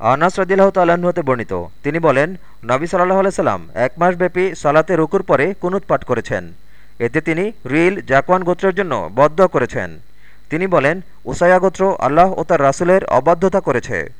আনাস রদিল্লাহ তাল্লাহতে হতে বর্ণিত। তিনি বলেন, নবী সাল্লাহ আলাইসাল্লাম এক মাসব্যাপী সালাতে রুকুর পরে কুনুত পাঠ করেছেন। এতে তিনি রিল, জাকওয়ান গোত্রের জন্য বদ্ধ করেছেন। তিনি বলেন উসায়া গোত্র আল্লাহ ও তার রাসুলের অবাধ্যতা করেছে।